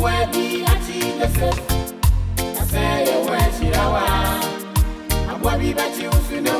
Abwabi ati say you will Abwabi bati usino